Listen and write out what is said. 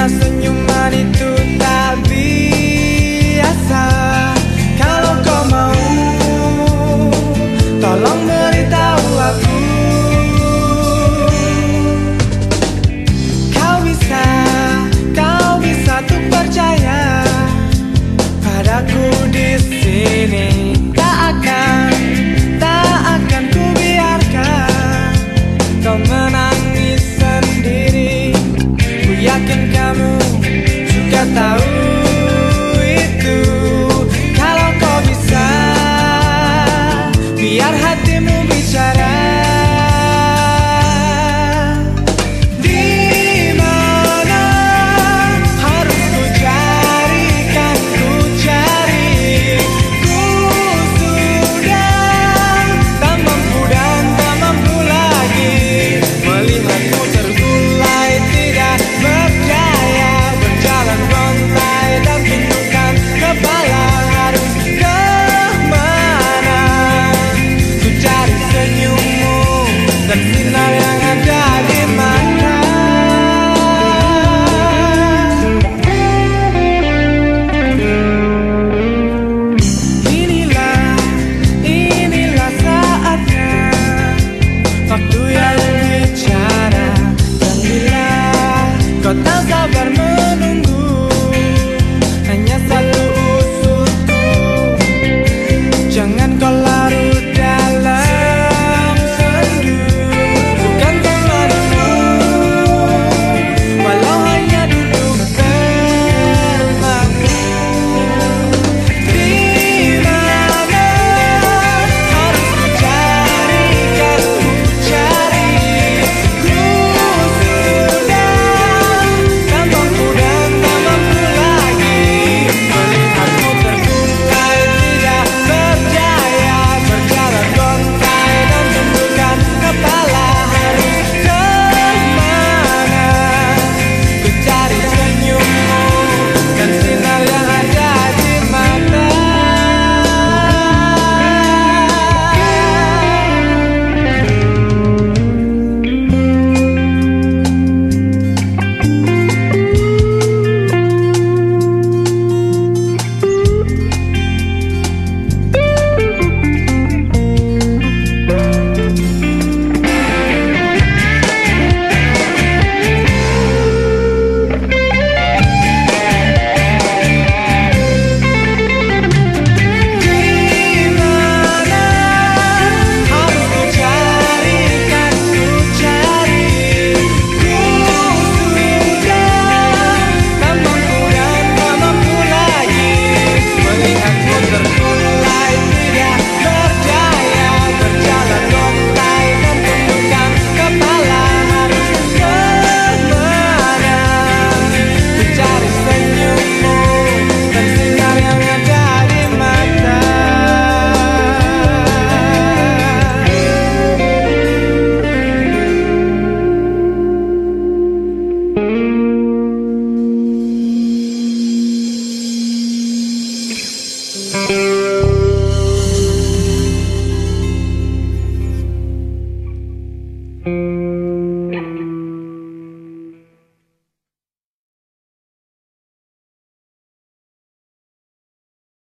I send you money too. without yang di